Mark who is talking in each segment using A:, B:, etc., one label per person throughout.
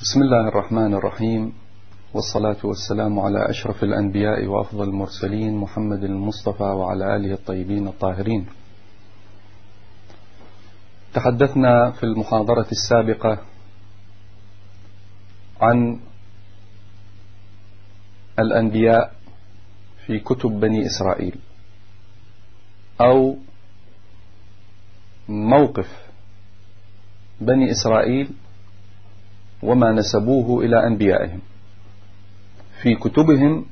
A: بسم الله الرحمن الرحيم والصلاة والسلام على أشرف الأنبياء وأفضل المرسلين محمد المصطفى وعلى آله الطيبين الطاهرين. تحدثنا في المحاضرة السابقة عن الأنبياء في كتب بني إسرائيل أو موقف بني إسرائيل وما نسبوه إلى أنبيائهم. في كتبهم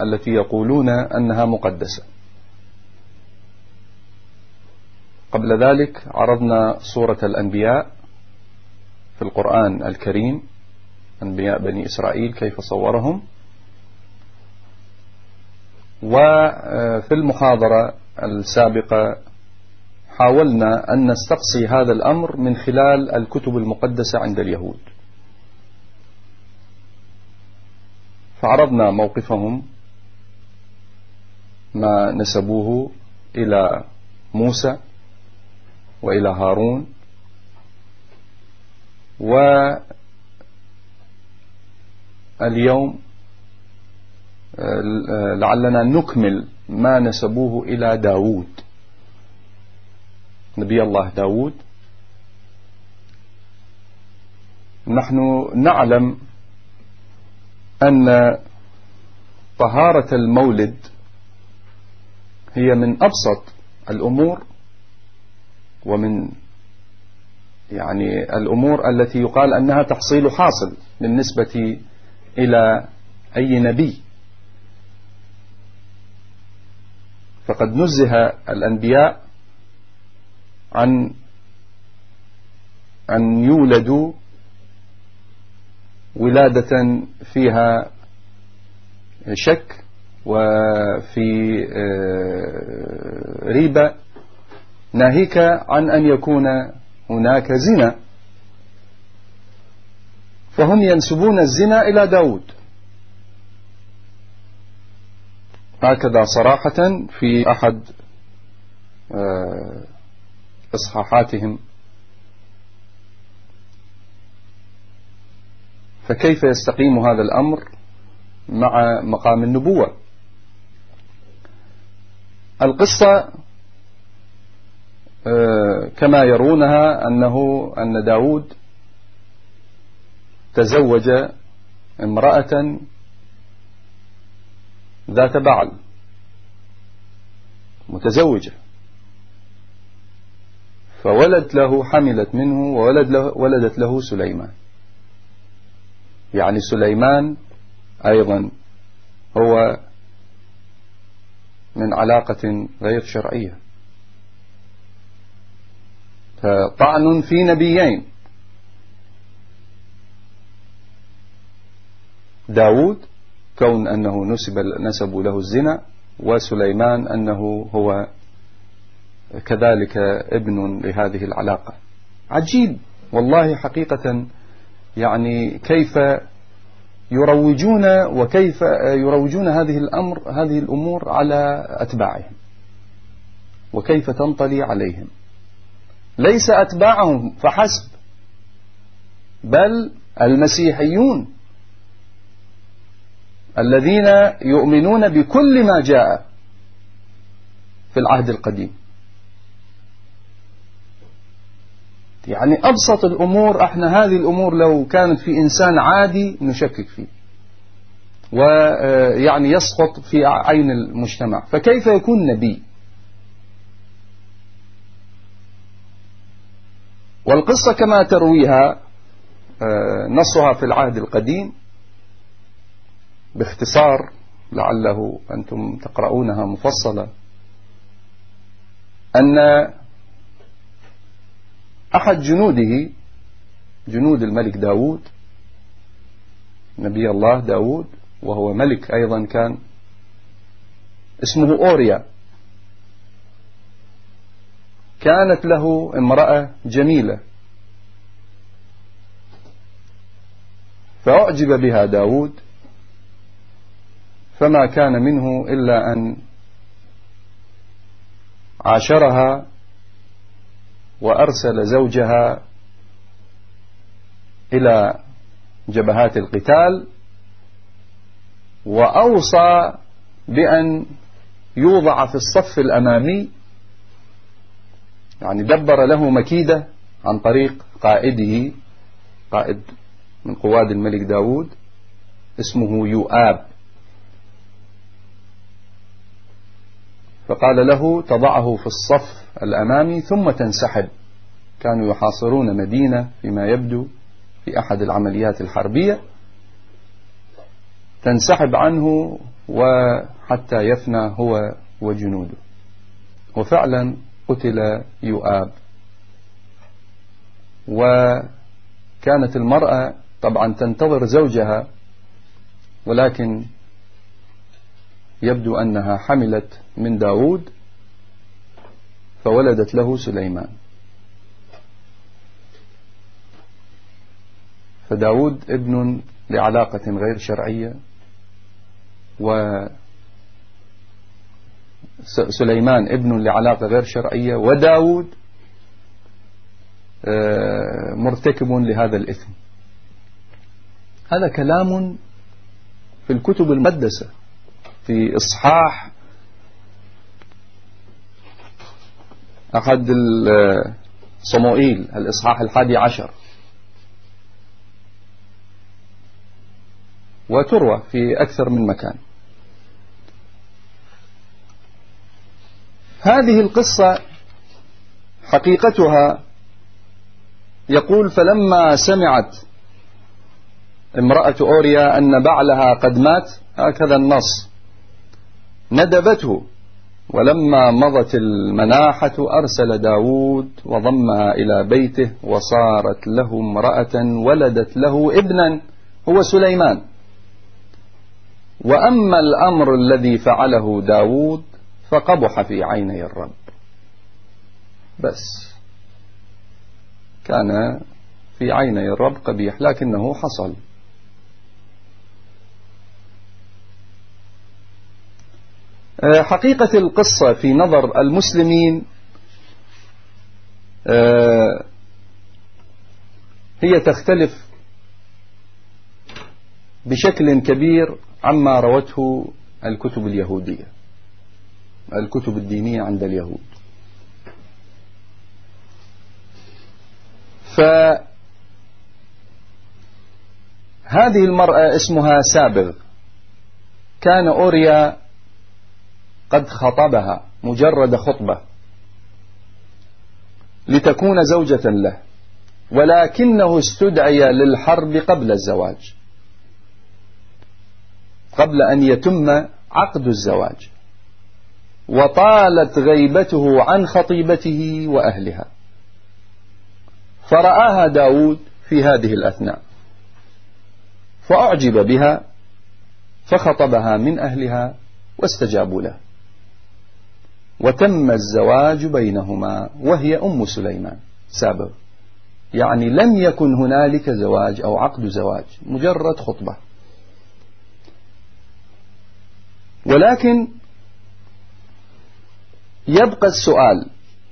A: التي يقولون أنها مقدسة. قبل ذلك عرضنا صورة الأنبياء في القرآن الكريم. أنبياء بني إسرائيل كيف صورهم. وفي المحاضرة السابقة حاولنا أن نستقصي هذا الأمر من خلال الكتب المقدسة عند اليهود. فعرضنا موقفهم ما نسبوه إلى موسى وإلى هارون واليوم لعلنا نكمل ما نسبوه إلى داود نبي الله داود نحن نعلم أن طهارة المولد هي من أبسط الأمور ومن يعني الأمور التي يقال أنها تحصيل حاصل بالنسبة إلى أي نبي. فقد نزه الأنبياء عن أن يولدوا ولادة فيها شك وفي ريبة ناهيك عن أن يكون هناك زنا. فهم ينسبون الزنا إلى داود. هكذا صراحة في أحد إصحاحاتهم. فكيف يستقيم هذا الأمر مع مقام النبوة؟ القصة كما يرونها أنه أن داود تزوج امرأة ذات بعل متزوجة. فولد له حملت منه وولد له ولدت له سليمان. يعني سليمان أيضا هو من علاقة غير شرعية. فطعن في نبيين. داود كون أنه نسب نسبوا له الزنا وسليمان أنه هو كذلك ابن لهذه العلاقة. عجيب والله حقيقة يعني كيف يروجون وكيف يروجون هذه الأمر هذه الأمور على أتباعهم وكيف تنطلي عليهم. ليس أتباعهم فحسب بل المسيحيون الذين يؤمنون بكل ما جاء في العهد القديم. يعني أبسط الأمور أحنا هذه الأمور لو كانت في إنسان عادي نشكك فيه. ويعني يسقط في عين المجتمع. فكيف يكون نبي؟ والقصة كما ترويها نصها في العهد القديم باختصار لعله أنتم تقرؤونها مفصلة أن أحد جنوده جنود الملك داود نبي الله داود وهو ملك أيضا كان اسمه أوريا. كانت له امرأة جميلة. فأعجب بها داود فما كان منه إلا أن عاشرها وأرسل زوجها إلى جبهات القتال وأوصى بأن يوضع في الصف الأمامي يعني دبر له مكيدة عن طريق قائده قائد من قواد الملك داود اسمه يؤاب. فقال له تضعه في الصف الأمامي ثم تنسحب. كانوا يحاصرون مدينة فيما يبدو في أحد العمليات الحربية. تنسحب عنه وحتى يفنى هو وجنوده. وفعلا قتل يؤاب. وكانت المرأة طبعا تنتظر زوجها ولكن يبدو أنها حملت من داود فولدت له سليمان. فداود ابن لعلاقة غير شرعية وسليمان ابن لعلاقة غير شرعية وداود آه، مرتكب لهذا الإثم. هذا كلام في الكتب المقدسة في إصحاح أحد صموئيل الإصحاح الحادي عشر. وتروى في أكثر من مكان. هذه القصة حقيقتها يقول فلما سمعت امرأة أوريا أن بعلها قد مات هكذا النص. ندبته ولما مضت المناحة أرسل داود وضمها إلى بيته وصارت له امرأة ولدت له ابنا هو سليمان. وأما الأمر الذي فعله داود فقبح في عيني الرب. بس كان في عيني الرب قبيح لكنه حصل. حقيقة القصة في نظر المسلمين آه، هي تختلف بشكل كبير عما روته الكتب اليهودية الكتب الدينية عند اليهود. فهذه المرأة اسمها سابغ كان أوريا قد خطبها مجرد خطبة لتكون زوجة له ولكنه استدعي للحرب قبل الزواج. قبل أن يتم عقد الزواج. وطالت غيبته عن خطيبته وأهلها. فرآها داود في هذه الأثناء. فأعجب بها فخطبها من أهلها واستجابوا له. وتم الزواج بينهما وهي أم سليمان. سابق. يعني لم يكن هنالك زواج أو عقد زواج مجرد خطبة. ولكن يبقى السؤال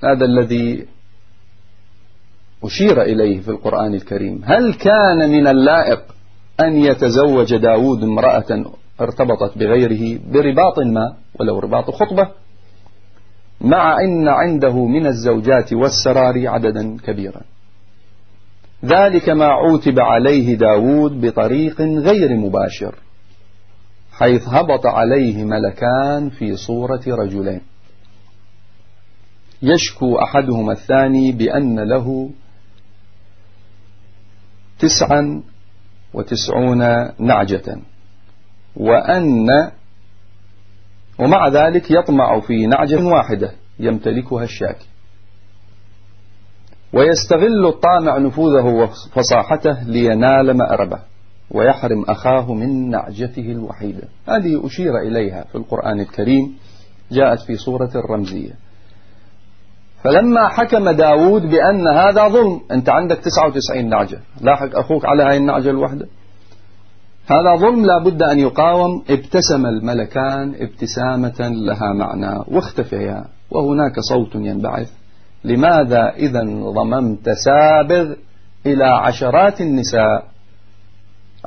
A: هذا الذي أشير إليه في القرآن الكريم هل كان من اللائق أن يتزوج داود امرأة ارتبطت بغيره برباط ما ولو رباط خطبة؟ مع أن عنده من الزوجات والسرار عددا كبيرا. ذلك ما عوتب عليه داود بطريق غير مباشر حيث هبط عليه ملكان في صورة رجلين. يشكو أحدهما الثاني بأن له تسعا وتسعون نعجة وأن ومع ذلك يطمع في نعجة واحدة يمتلكها الشاكي ويستغل الطامع نفوذه وفصاحته لينال مأربة ويحرم أخاه من نعجته الوحيدة. هذه أشير إليها في القرآن الكريم جاءت في صورة الرمزية. فلما حكم داود بأن هذا ظلم أنت عندك 99 نعجة. لاحق أخوك على هاي النعجة الواحدة هذا ظلم لا بد أن يقاوم. ابتسم الملكان ابتسامة لها معنى واختفيا وهناك صوت ينبعث. لماذا إذا ضممت سابغ إلى عشرات النساء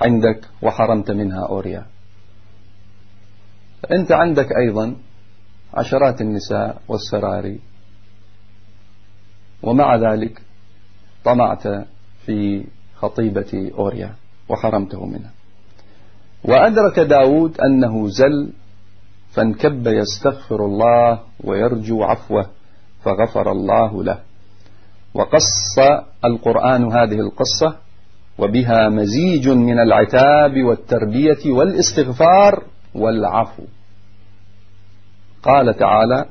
A: عندك وحرمت منها أوريا؟ أنت عندك أيضا عشرات النساء والسراري. ومع ذلك طمعت في خطيبة أوريا وحرمته منها. وأدرك داود أنه زل فانكب يستغفر الله ويرجو عفوه فغفر الله له. وقص القرآن هذه القصة وبها مزيج من العتاب والتربية والاستغفار والعفو. قال تعالى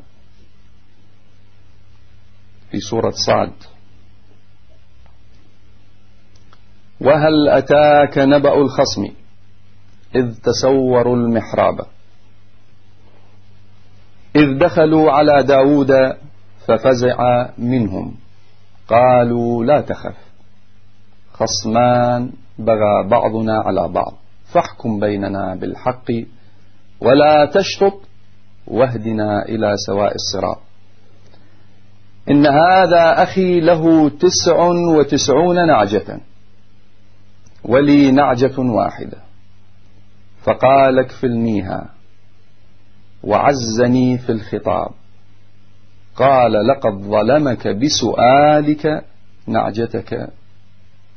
A: في سورة صاد وهل أتاك نبأ الخصم؟ إذ تسوروا المحراب. إذ دخلوا على داود ففزع منهم. قالوا لا تخف خصمان بغى بعضنا على بعض فاحكم بيننا بالحق ولا تشطط واهدنا إلى سواء الصراط. إن هذا أخي له تسع وتسعون نعجة ولي نعجة واحدة. فقال اكفلنيها وعزني في الخطاب. قال لقد ظلمك بسؤالك نعجتك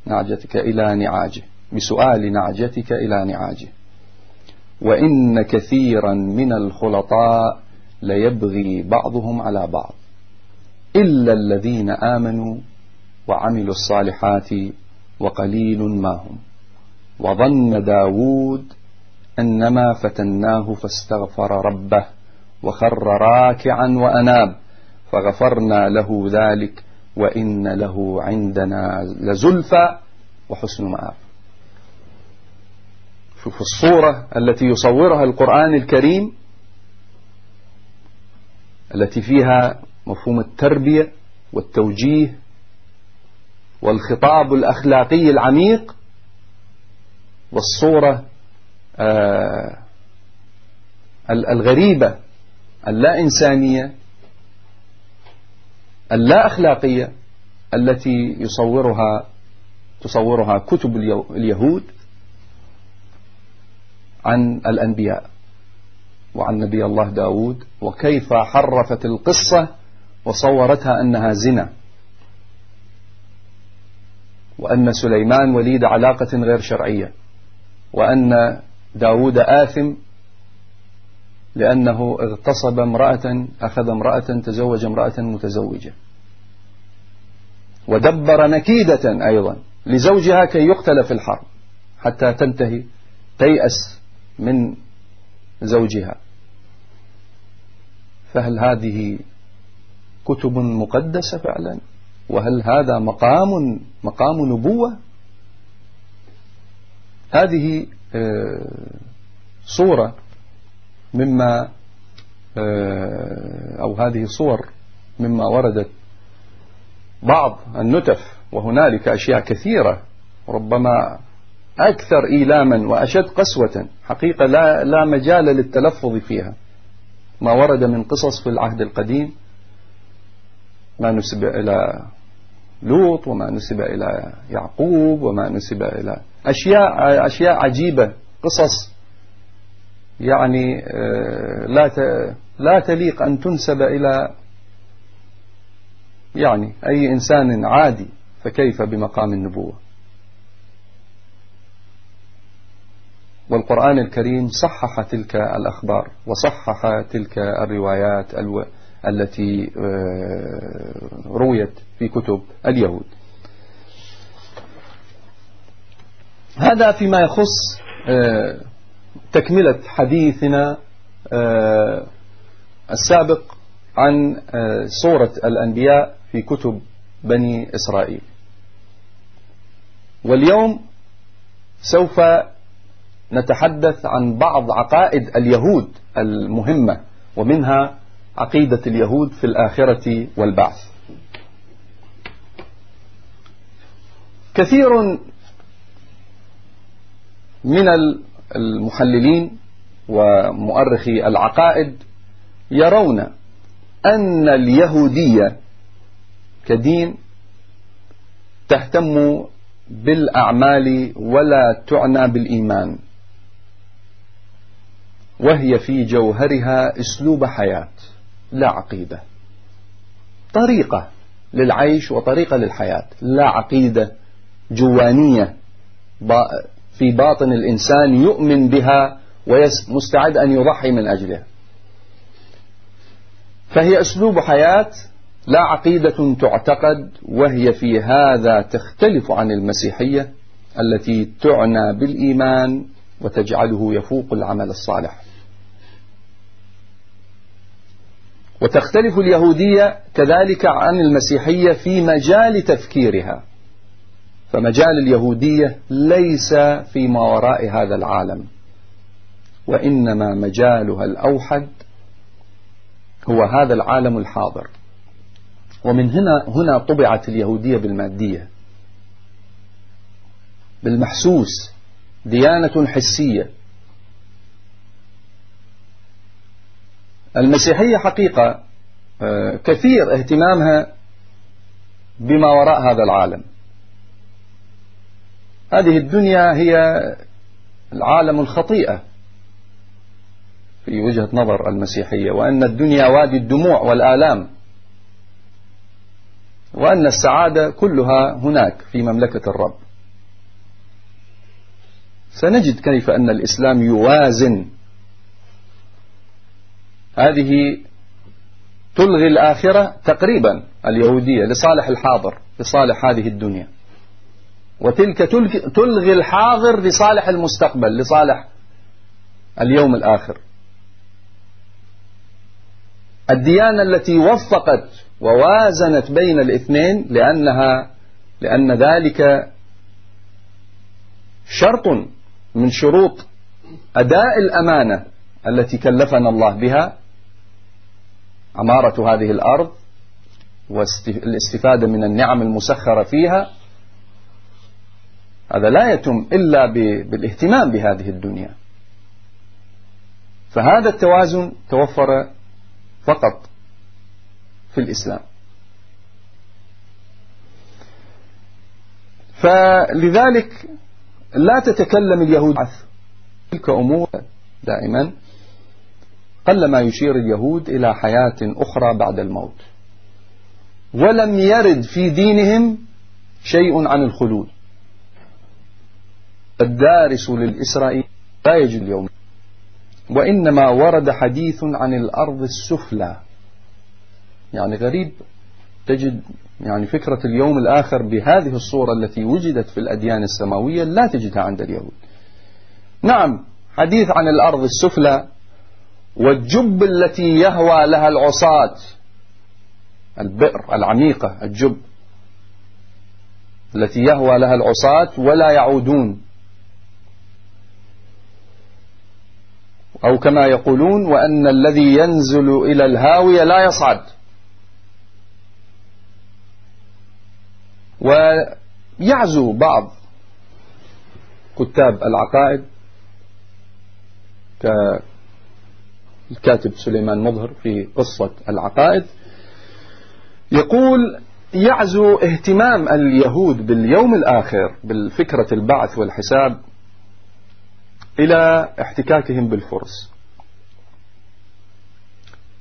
A: نعجتك إلى نعاجه بسؤال نعجتك إلى نعاجه. وإن كثيرا من الخلطاء ليبغي بعضهم على بعض إلا الذين آمنوا وعملوا الصالحات وقليل ما هم. وظن داود أنما فتناه فاستغفر ربه وخر راكعا وأناب فغفرنا له ذلك وإن له عندنا لزلفى وحسن مآب. شوف الصورة التي يصورها القرآن الكريم التي فيها مفهوم التربية والتوجيه والخطاب الأخلاقي العميق والصورة الغريبة اللا إنسانية اللا أخلاقية التي يصورها تصورها كتب اليهود عن الأنبياء وعن نبي الله داود وكيف حرفت القصة وصورتها أنها زنا وأن سليمان وليد علاقة غير شرعية وأن داود آثم لأنه اغتصب امرأة أخذ امرأة تزوج امرأة متزوجة. ودبر نكيدة أيضا لزوجها كي يقتل في الحرب حتى تنتهي تيأس من زوجها. فهل هذه كتب مقدسة فعلا؟ وهل هذا مقام مقام نبوة؟ هذه صورة مما آه، أو هذه صور مما وردت بعض النتف وهنالك أشياء كثيرة ربما أكثر إيلاما وأشد قسوة حقيقة لا, لا مجال للتلفظ فيها. ما ورد من قصص في العهد القديم ما نسب إلى لوط وما نسب إلى يعقوب وما نسب إلى أشياء أشياء عجيبة قصص يعني آه، لا لا تليق أن تنسب إلى يعني أي إنسان عادي فكيف بمقام النبوة والقرآن الكريم صحح تلك الأخبار وصحح تلك الروايات. التي آه، رويت في كتب اليهود. هذا فيما يخص آه، تكملة حديثنا آه، السابق عن صورة الأنبياء في كتب بني إسرائيل. واليوم سوف نتحدث عن بعض عقائد اليهود المهمة ومنها عقيدة اليهود في الآخرة والبعث. كثير من المحللين ومؤرخي العقائد يرون أن اليهودية كدين تهتم بالأعمال ولا تعنى بالإيمان وهي في جوهرها أسلوب حياة. لا عقيدة. طريقة للعيش وطريقة للحياة. لا عقيدة جوانية في باطن الإنسان يؤمن بها ومستعد أن يضحي من أجلها. فهي أسلوب حياة لا عقيدة تعتقد وهي في هذا تختلف عن المسيحية التي تعنى بالإيمان وتجعله يفوق العمل الصالح. وتختلف اليهودية كذلك عن المسيحية في مجال تفكيرها. فمجال اليهودية ليس فيما وراء هذا العالم وإنما مجالها الأوحد هو هذا العالم الحاضر. ومن هنا هنا طبعت اليهودية بالمادية بالمحسوس ديانة حسية. المسيحية حقيقة آه، كثير اهتمامها بما وراء هذا العالم. هذه الدنيا هي العالم الخطيئة في وجهة نظر المسيحية وأن الدنيا وادي الدموع والآلام وأن السعادة كلها هناك في مملكة الرب. سنجد كيف أن الإسلام يوازن هذه تلغي الآخرة تقريبا اليهودية لصالح الحاضر لصالح هذه الدنيا. وتلك تلغي الحاضر لصالح المستقبل لصالح اليوم الآخر. الديانة التي وفقت ووازنت بين الاثنين لأنها لأن ذلك شرط من شروط أداء الأمانة. التي كلفنا الله بها عمارة هذه الأرض والاستفادة من النعم المسخرة فيها هذا لا يتم إلا بالاهتمام بهذه الدنيا. فهذا التوازن توفر فقط في الإسلام. فلذلك لا تتكلم اليهود تلك أمور دائما. قلما يشير اليهود إلى حياة أخرى بعد الموت. ولم يرد في دينهم شيء عن الخلود. الدارس للإسرائيل لا يجد اليوم. وإنما ورد حديث عن الأرض السفلى. يعني غريب. تجد يعني فكرة اليوم الآخر بهذه الصورة التي وجدت في الأديان السماوية لا تجدها عند اليهود. نعم حديث عن الأرض السفلى والجب التي يهوى لها العصاة البئر العميقة الجب التي يهوى لها العصاة ولا يعودون. أو كما يقولون وأن الذي ينزل إلى الهاوية لا يصعد. ويعزو بعض كتاب العقائد كالكاتب سليمان مظهر في قصة العقائد يقول يعزو اهتمام اليهود باليوم الآخر بالفكرة البعث والحساب إلى احتكاكهم بالفرس.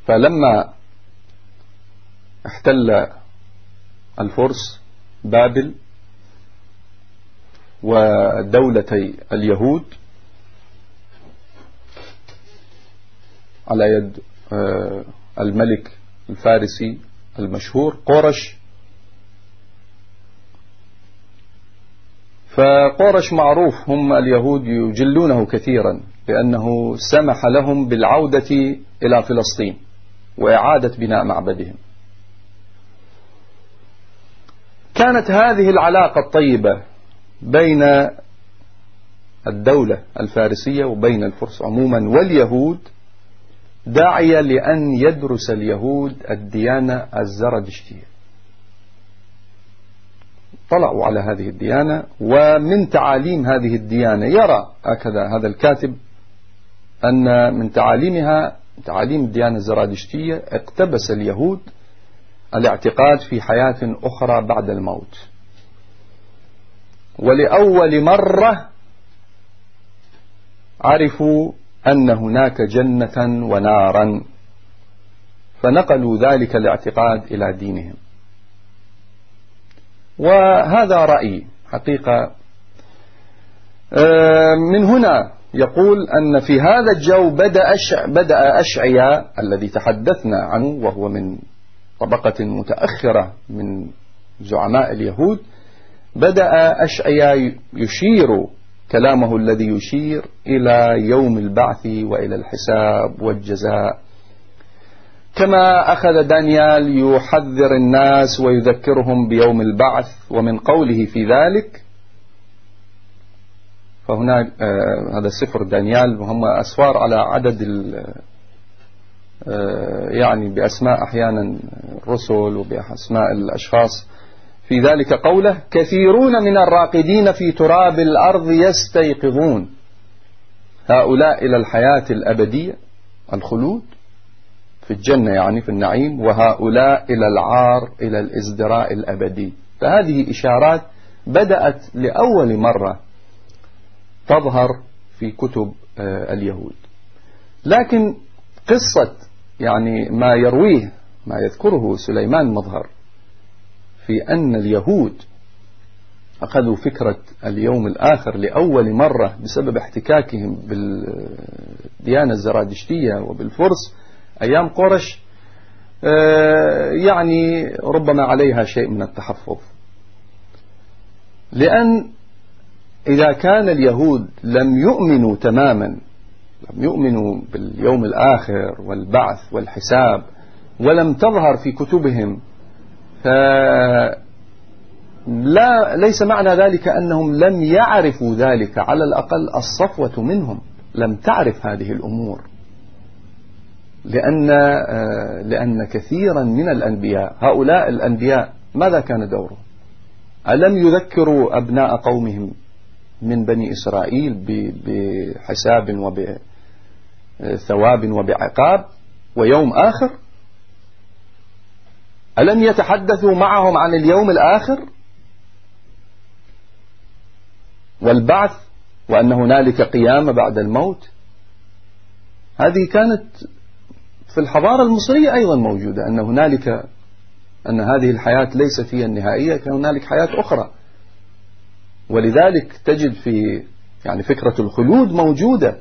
A: فلما احتل الفرس بابل ودولتي اليهود على يد آه، الملك الفارسي المشهور قرش فقرش معروف هم اليهود يجلونه كثيرا لأنه سمح لهم بالعودة إلى فلسطين وإعادة بناء معبدهم. كانت هذه العلاقة الطيبة بين الدولة الفارسية وبين الفرس عموما واليهود داعية لأن يدرس اليهود الديانة الزردشتية طلعوا على هذه الديانة ومن تعاليم هذه الديانة يرى هكذا هذا الكاتب أن من تعاليمها تعاليم الديانة الزرادشتية اقتبس اليهود الاعتقاد في حياة أخرى بعد الموت. ولأول مرة عرفوا أن هناك جنة ونارا فنقلوا ذلك الاعتقاد إلى دينهم. وهذا رأي حقيقة. آه، من هنا يقول أن في هذا الجو بدأ أشع بدأ أشعياء الذي تحدثنا عنه وهو من طبقة متأخرة من زعماء اليهود بدأ أشعياء يشير كلامه الذي يشير إلى يوم البعث وإلى الحساب والجزاء. كما أخذ دانيال يحذر الناس ويذكرهم بيوم البعث ومن قوله في ذلك فهناك آه هذا سفر دانيال وهم أسفار على عدد آه يعني بأسماء أحيانا الرسل وبأسماء الأشخاص. في ذلك قوله كثيرون من الراقدين في تراب الأرض يستيقظون. هؤلاء إلى الحياة الأبدية الخلود في الجنة يعني في النعيم وهؤلاء إلى العار إلى الإزدراء الأبدي. فهذه إشارات بدأت لأول مرة تظهر في كتب آه، اليهود. لكن قصة يعني ما يرويه ما يذكره سليمان مظهر في أن اليهود أخذوا فكرة اليوم الآخر لأول مرة بسبب احتكاكهم بالديانة الزرادشتية وبالفرس أيام قرش آه، يعني ربما عليها شيء من التحفظ. لأن إذا كان اليهود لم يؤمنوا تماما لم يؤمنوا باليوم الآخر والبعث والحساب ولم تظهر في كتبهم لا ليس معنى ذلك أنهم لم يعرفوا ذلك. على الأقل الصفوة منهم لم تعرف هذه الأمور. لأن آه، لأن كثيرا من الأنبياء هؤلاء الأنبياء ماذا كان دورهم؟ ألم يذكروا أبناء قومهم من بني إسرائيل بحساب وبثواب وبعقاب ويوم آخر؟ ألم يتحدثوا معهم عن اليوم الآخر؟ والبعث وأن هنالك قيامة بعد الموت؟ هذه كانت في الحضارة المصرية أيضا موجودة أن هنالك أن هذه الحياة ليست هي النهائية كان هنالك حياة أخرى. ولذلك تجد في يعني فكرة الخلود موجودة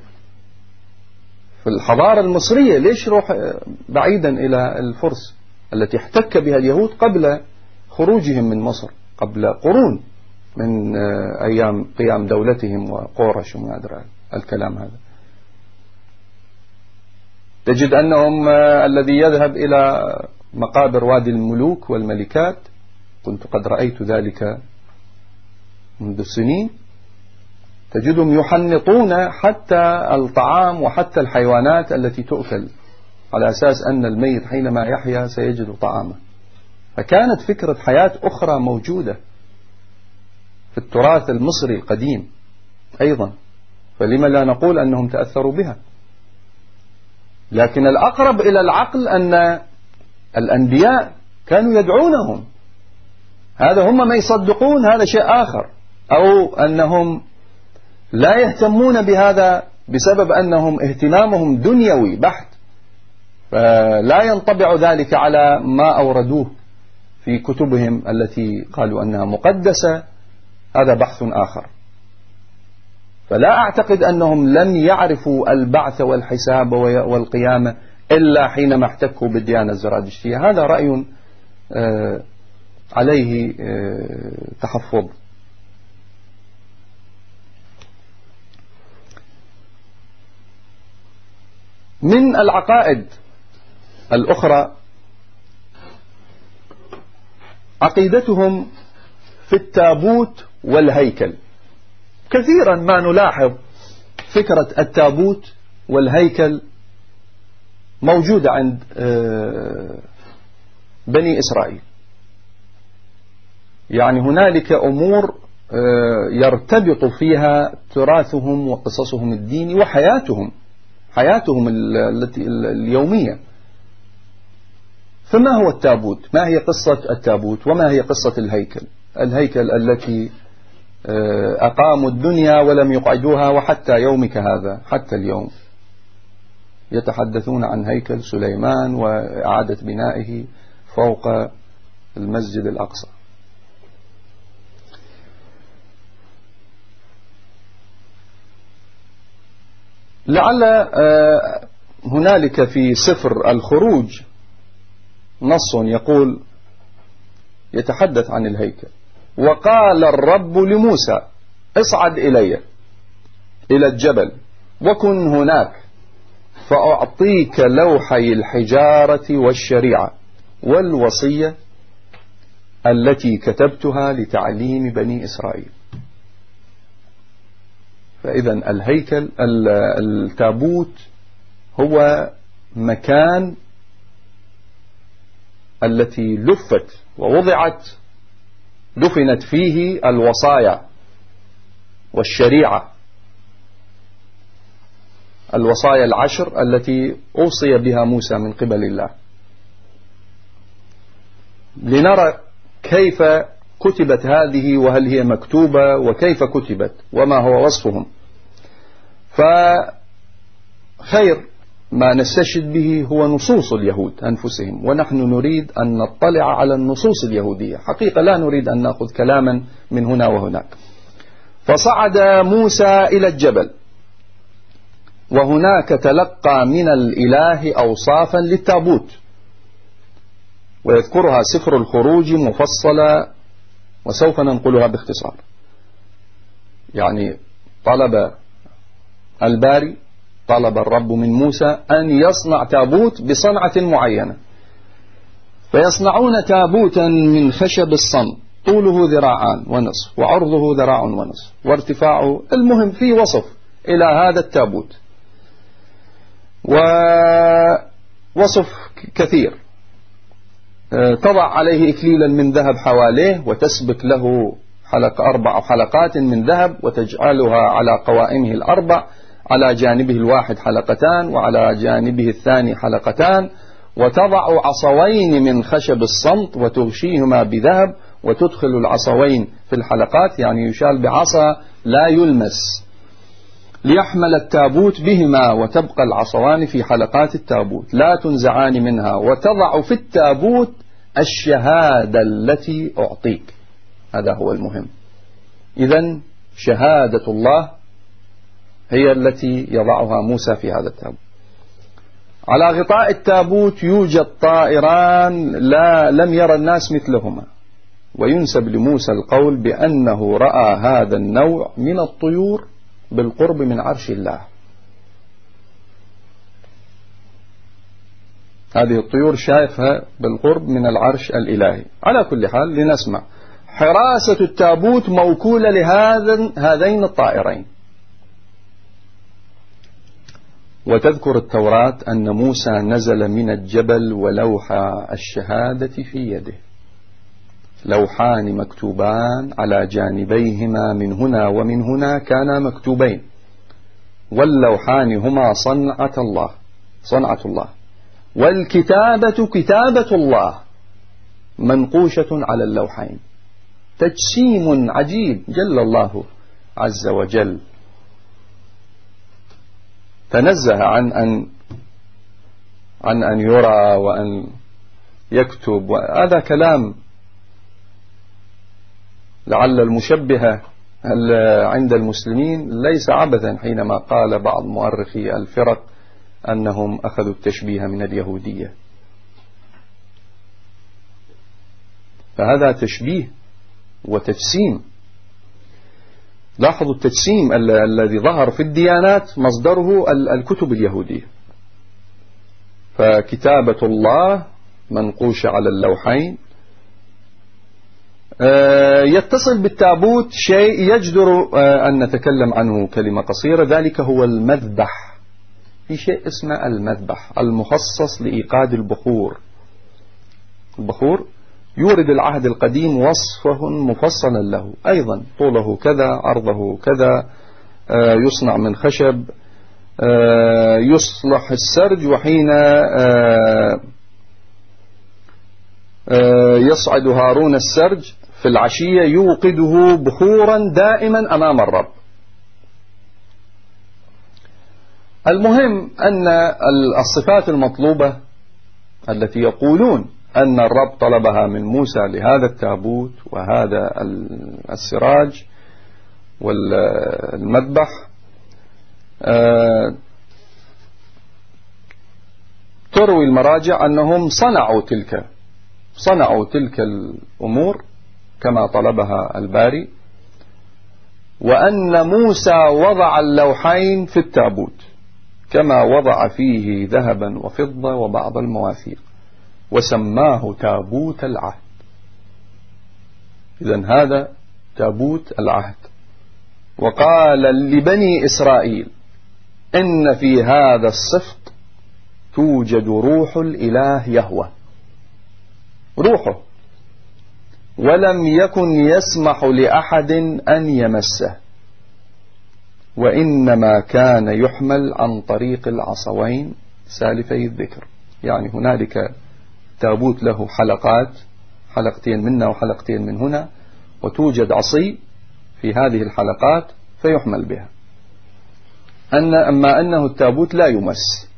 A: في الحضارة المصرية. ليش روح بعيدا إلى الفرس؟ التي احتك بها اليهود قبل خروجهم من مصر قبل قرون من أيام قيام دولتهم وقورش وما أدري الكلام هذا. تجد أنهم الذي يذهب إلى مقابر وادي الملوك والملكات. كنت قد رأيت ذلك منذ سنين. تجدهم يحنطون حتى الطعام وحتى الحيوانات التي تؤكل. على أساس أن الميت حينما يحيا سيجد طعاما. فكانت فكرة حياة أخرى موجودة في التراث المصري القديم أيضا. فلما لا نقول أنهم تأثروا بها. لكن الأقرب إلى العقل أن الأنبياء كانوا يدعونهم. هذا هم ما يصدقون هذا شيء آخر. أو أنهم لا يهتمون بهذا بسبب أنهم اهتمامهم دنيوي بحت. فلا ينطبع ذلك على ما أوردوه في كتبهم التي قالوا أنها مقدسة هذا بحث آخر. فلا أعتقد أنهم لم يعرفوا البعث والحساب والقيامة إلا حينما احتكوا بالديانة الزرادشتية. هذا رأي آه، عليه آه، تحفظ. من العقائد الأخرى عقيدتهم في التابوت والهيكل. كثيرا ما نلاحظ فكرة التابوت والهيكل موجودة عند آه، بني إسرائيل. يعني هنالك أمور آه، يرتبط فيها تراثهم وقصصهم الديني وحياتهم حياتهم التي اليومية. فما هو التابوت؟ ما هي قصة التابوت وما هي قصة الهيكل؟ الهيكل التي آه، أقاموا الدنيا ولم يقعدوها وحتى يومك هذا حتى اليوم. يتحدثون عن هيكل سليمان وإعادة بنائه فوق المسجد الأقصى. لعل آه، هنالك في سفر الخروج نص يقول يتحدث عن الهيكل. وقال الرب لموسى اصعد إلي إلى الجبل وكن هناك فأعطيك لوحي الحجارة والشريعة والوصية التي كتبتها لتعليم بني إسرائيل. فإذا الهيكل التابوت هو مكان التي لفت ووضعت دفنت فيه الوصايا والشريعة. الوصايا العشر التي أوصي بها موسى من قبل الله. لنرى كيف كتبت هذه وهل هي مكتوبة وكيف كتبت وما هو وصفهم. فخير ما نستشهد به هو نصوص اليهود أنفسهم. ونحن نريد أن نطلع على النصوص اليهودية. حقيقة لا نريد أن نأخذ كلاما من هنا وهناك. فصعد موسى إلى الجبل. وهناك تلقى من الإله أوصافا للتابوت. ويذكرها سفر الخروج مفصلة وسوف ننقلها باختصار. يعني طلب الباري طلب الرب من موسى أن يصنع تابوت بصنعة معينة. فيصنعون تابوتا من خشب الصن طوله ذراعان ونصف وعرضه ذراع ونصف وارتفاعه المهم في وصف إلى هذا التابوت. ووصف كثير. آه، تضع عليه إكليلا من ذهب حواليه وتسبك له حلق أربع حلقات من ذهب وتجعلها على قوائمه الأربع على جانبه الواحد حلقتان وعلى جانبه الثاني حلقتان وتضع عصوين من خشب الصمت وتغشيهما بذهب وتدخل العصوين في الحلقات يعني يشال بعصا لا يلمس. ليحمل التابوت بهما وتبقى العصوان في حلقات التابوت لا تنزعان منها وتضع في التابوت الشهادة التي أعطيك. هذا هو المهم. إذا شهادة الله هي التي يضعها موسى في هذا التابوت. على غطاء التابوت يوجد طائران لا لم يرى الناس مثلهما. وينسب لموسى القول بأنه رأى هذا النوع من الطيور بالقرب من عرش الله. هذه الطيور شايفها بالقرب من العرش الإلهي. على كل حال لنسمع. حراسة التابوت موكولة لهذا هذين الطائرين. وتذكر التوراة أن موسى نزل من الجبل ولوح الشهادة في يده. لوحان مكتوبان على جانبيهما من هنا ومن هنا كانا مكتوبين. واللوحان هما صنعة الله. صنعة الله. والكتابة كتابة الله. منقوشة على اللوحين. تجسيم عجيب. جل الله عز وجل. تنزه عن أن عن أن يرى وأن يكتب. هذا كلام لعل المشبهة عند المسلمين ليس عبثا حينما قال بعض مؤرخي الفرق أنهم أخذوا التشبيه من اليهودية. فهذا تشبيه وتجسيم. لاحظوا التجسيم الذي ظهر في الديانات مصدره الكتب اليهودية. فكتابة الله منقوشة على اللوحين. آه، يتصل بالتابوت شيء يجدر آه، أن نتكلم عنه كلمة قصيرة. ذلك هو المذبح. في شيء اسمه المذبح المخصص لإيقاد البخور. البخور يورد العهد القديم وصفه مفصلا له. أيضا طوله كذا عرضه كذا آه، يصنع من خشب يصلح السرج وحين يصعد هارون السرج في العشية يوقده بخورا دائما أمام الرب. المهم أن الصفات المطلوبة التي يقولون أن الرب طلبها من موسى لهذا التابوت وهذا السراج والمذبح. آه، تروي المراجع أنهم صنعوا تلك صنعوا تلك الأمور كما طلبها الباري وأن موسى وضع اللوحين في التابوت كما وضع فيه ذهبا وفضة وبعض المواثيق وسماه تابوت العهد. إذا هذا تابوت العهد. وقال لبني إسرائيل إن في هذا الصفط توجد روح الإله يهوى. روحه. ولم يكن يسمح لأحد أن يمسه. وإنما كان يحمل عن طريق العصوين سالفي الذكر. يعني هنالك تابوت له حلقات حلقتين منا وحلقتين من هنا وتوجد عصي في هذه الحلقات فيحمل بها. أن أما أنه التابوت لا يمس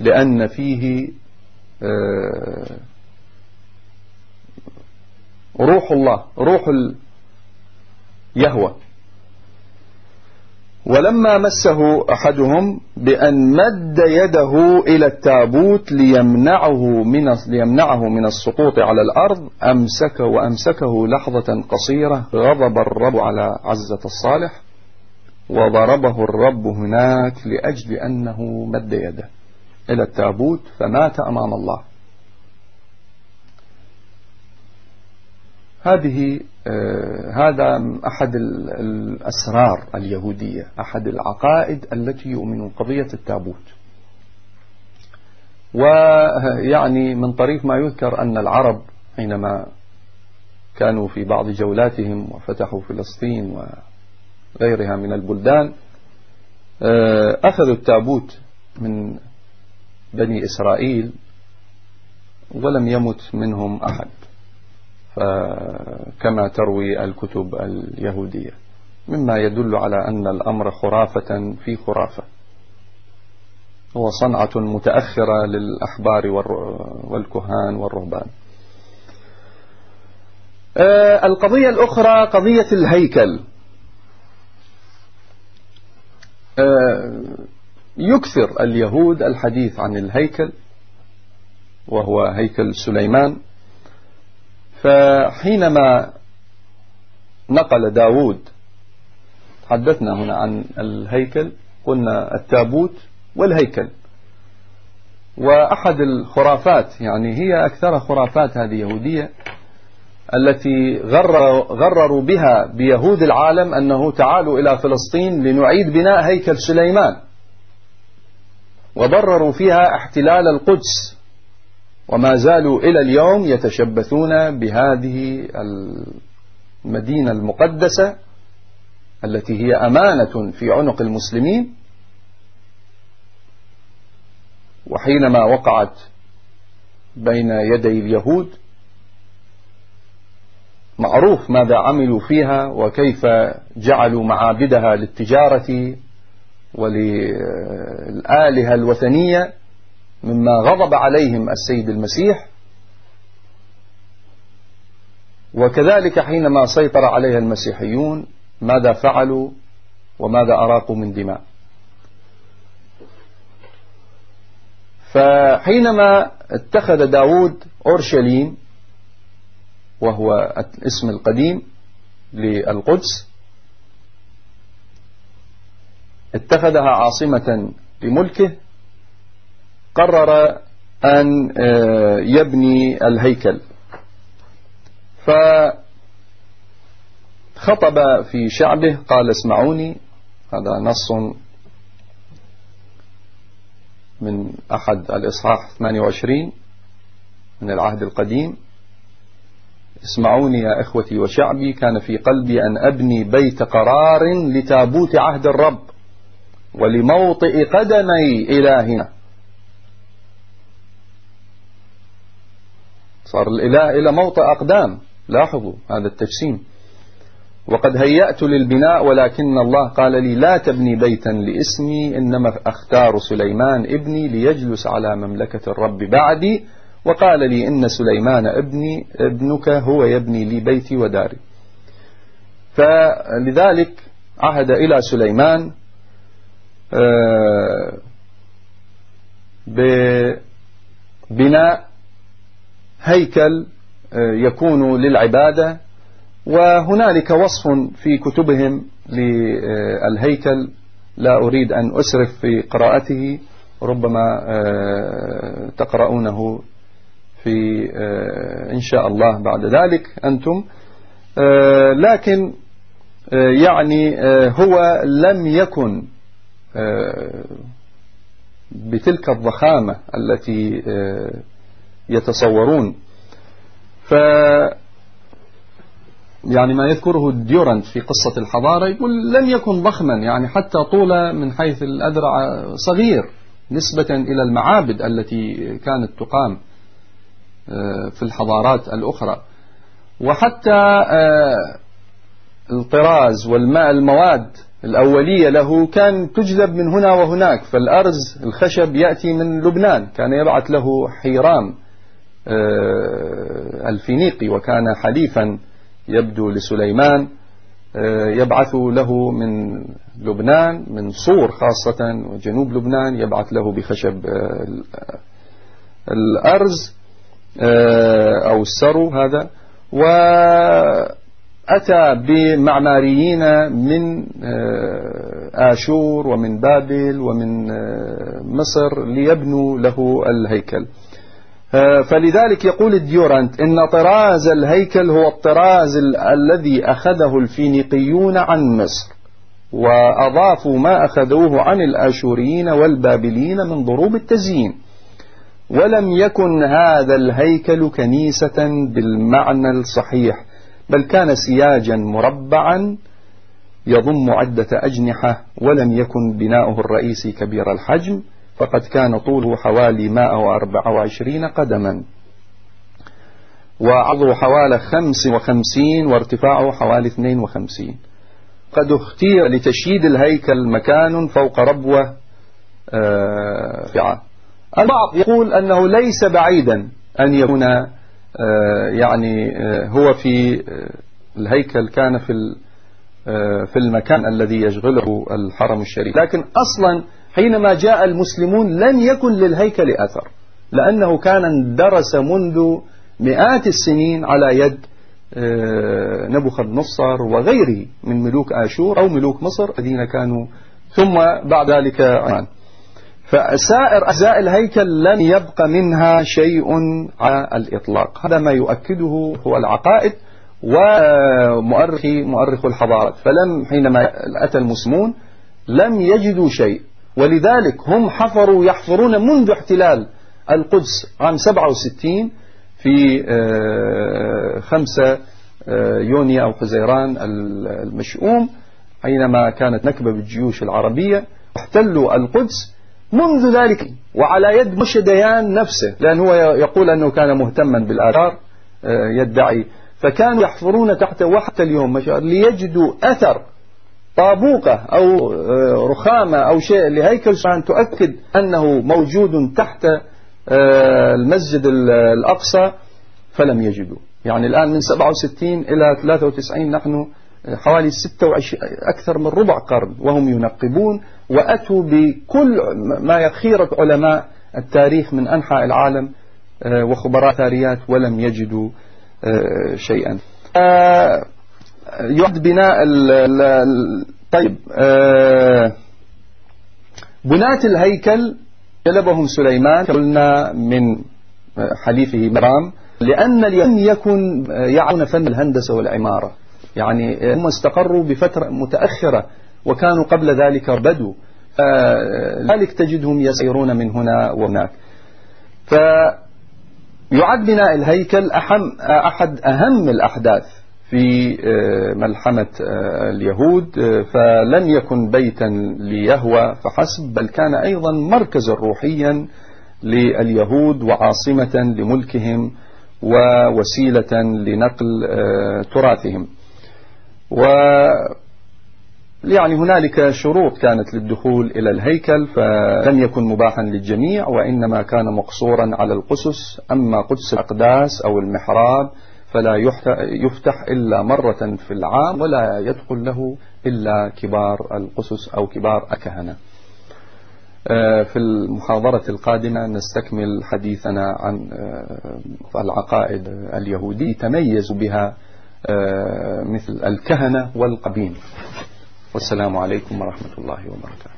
A: لأن فيه آه، روح الله روح يهوى. ولما مسه أحدهم بأن مد يده إلى التابوت ليمنعه من ليمنعه من السقوط على الأرض أمسكه وأمسكه لحظة قصيرة غضب الرب على عزة الصالح وضربه الرب هناك لأجل أنه مد يده إلى التابوت فمات أمام الله. هذه آه، هذا أحد الأسرار اليهودية أحد العقائد التي يؤمنون قضية التابوت. ويعني من طريق ما يذكر أن العرب حينما كانوا في بعض جولاتهم وفتحوا فلسطين وغيرها من البلدان آه، أخذوا التابوت من بني إسرائيل ولم يمت منهم أحد. كما تروي الكتب اليهودية. مما يدل على أن الأمر خرافة في خرافة. هو صنعة متأخرة للأحبار والكهان والرهبان. آه، القضية الأخرى قضية الهيكل. آه، يكثر اليهود الحديث عن الهيكل وهو هيكل سليمان. فحينما نقل داود حدثنا هنا عن الهيكل قلنا التابوت والهيكل. وأحد الخرافات يعني هي أكثر خرافات هذه يهودية التي غرر غرروا بها بيهود العالم أنه تعالوا إلى فلسطين لنعيد بناء هيكل سليمان. وبرروا فيها احتلال القدس. وما زالوا إلى اليوم يتشبثون بهذه المدينة المقدسة التي هي أمانة في عنق المسلمين. وحينما وقعت بين يدي اليهود معروف ماذا عملوا فيها وكيف جعلوا معابدها للتجارة وللآلهة الوثنية. مما غضب عليهم السيد المسيح. وكذلك حينما سيطر عليها المسيحيون ماذا فعلوا وماذا أراقوا من دماء؟ فحينما اتخذ داود أورشليم وهو الاسم القديم للقدس اتخذها عاصمة لملكه قرر أن آه، يبني الهيكل. فخطب في شعبه قال اسمعوني هذا نص من أحد الإصحاح 28 من العهد القديم. اسمعوني يا إخوتي وشعبي كان في قلبي أن أبني بيت قرار لتابوت عهد الرب ولموطئ قدمي إلهنا. صار الإله إلى موطئ أقدام. لاحظوا هذا التجسيم. وقد هيأت للبناء ولكن الله قال لي لا تبني بيتا لإسمي إنما أختار سليمان ابني ليجلس على مملكة الرب بعدي. وقال لي إن سليمان ابني ابنك هو يبني لي بيتي وداري. فلذلك عهد إلى سليمان آه، ببناء هيكل آه، يكون للعبادة وهنالك وصف في كتبهم للهيكل لا أريد أن أسرف في قراءته ربما آه، تقرؤونه في إن شاء الله بعد ذلك أنتم. لكن يعني هو لم يكن بتلك الضخامة التي آه، يتصورون. ف يعني ما يذكره ديورانت في قصة الحضارة يقول لم يكن ضخما يعني حتى طوله من حيث الأذرع صغير نسبة إلى المعابد التي كانت تقام آه، في الحضارات الأخرى. وحتى آه، الطراز والماء المواد الأولية له كان تجذب من هنا وهناك فالأرز الخشب يأتي من لبنان كان يبعث له حيرام الفينيقي وكان حليفا يبدو لسليمان آه، يبعث له من لبنان من صور خاصة وجنوب لبنان يبعث له بخشب آه، الأرز أو السرو هذا. و أتى بمعماريين من آه، آشور ومن بابل ومن آه، مصر ليبنوا له الهيكل. آه، فلذلك يقول ديورانت إن طراز الهيكل هو الطراز الذي أخذه الفينيقيون عن مصر وأضافوا ما أخذوه عن الآشوريين والبابليين من ضروب التزيين. ولم يكن هذا الهيكل كنيسة بالمعنى الصحيح بل كان سياجا مربعا يضم عدة أجنحة ولم يكن بناؤه الرئيسي كبير الحجم. فقد كان طوله حوالي 124 قدما. وعرضه حوالي 55 وارتفاعه حوالي 52 قد اختير لتشييد الهيكل مكان فوق ربوة آه البعض يقول أنه ليس بعيدا أن يكون آه، يعني آه، هو في الهيكل كان في في المكان الذي يشغله الحرم الشريف. لكن أصلا حينما جاء المسلمون لم يكن للهيكل أثر لأنه كان اندرس منذ مئات السنين على يد نبوخذ نصر وغيره من ملوك آشور أو ملوك مصر الذين كانوا ثم بعد ذلك عمان. فسائر أجزاء الهيكل لم يبق منها شيء على الإطلاق. هذا ما يؤكده هو العقائد ومؤرخ مؤرخ الحضارات فلم حينما أتى المسلمون لم يجدوا شيء. ولذلك هم حفروا يحفرون منذ احتلال القدس عام 67 في آه، خمسة آه، يونيو أو خزيران المشؤوم حينما كانت نكبة بالجيوش العربية. احتلوا القدس منذ ذلك وعلى يد مش ديان نفسه لأن هو يقول أنه كان مهتما بالآثار آه، يدعي. فكانوا يحفرون تحت وحتى اليوم ليجدوا أثر طابوقة أو آه، رخامة أو شيء لهيكل سبحان تؤكد أنه موجود تحت آه، المسجد الأقصى فلم يجدوا يعني الآن من 67 إلى 93 نحن حوالي 26 أكثر من ربع قرن وهم ينقبون وأتوا بكل ما يخيرة علماء التاريخ من أنحاء العالم آه، وخبراء ثاريات ولم يجدوا آه، شيئا. آه، يعد بناء طيب بناة الهيكل جلبهم سليمان قلنا من حليفه مرام لأن لم يكن يعون فن الهندسة والعمارة. يعني هم استقروا بفترة متأخرة وكانوا قبل ذلك بدوا فذلك تجدهم يسيرون من هنا وهناك. فيعد بناء الهيكل أهم أحد أهم الأحداث. في آه، ملحمة آه، اليهود آه، فلم يكن بيتا ليهوى فحسب بل كان أيضا مركزا روحيا لليهود وعاصمة لملكهم ووسيلة لنقل تراثهم. و يعني هنالك شروط كانت للدخول إلى الهيكل فلم يكن مباحا للجميع وإنما كان مقصورا على القسس أما قدس الأقداس أو المحراب فلا يفتح إلا مرة في العام ولا يدخل له إلا كبار القسس أو كبار الكهنة آه، في المحاضرة القادمة نستكمل حديثنا عن آه، العقائد اليهودية تميز بها آه، مثل الكهنة والقبين والسلام عليكم ورحمة الله وبركاته.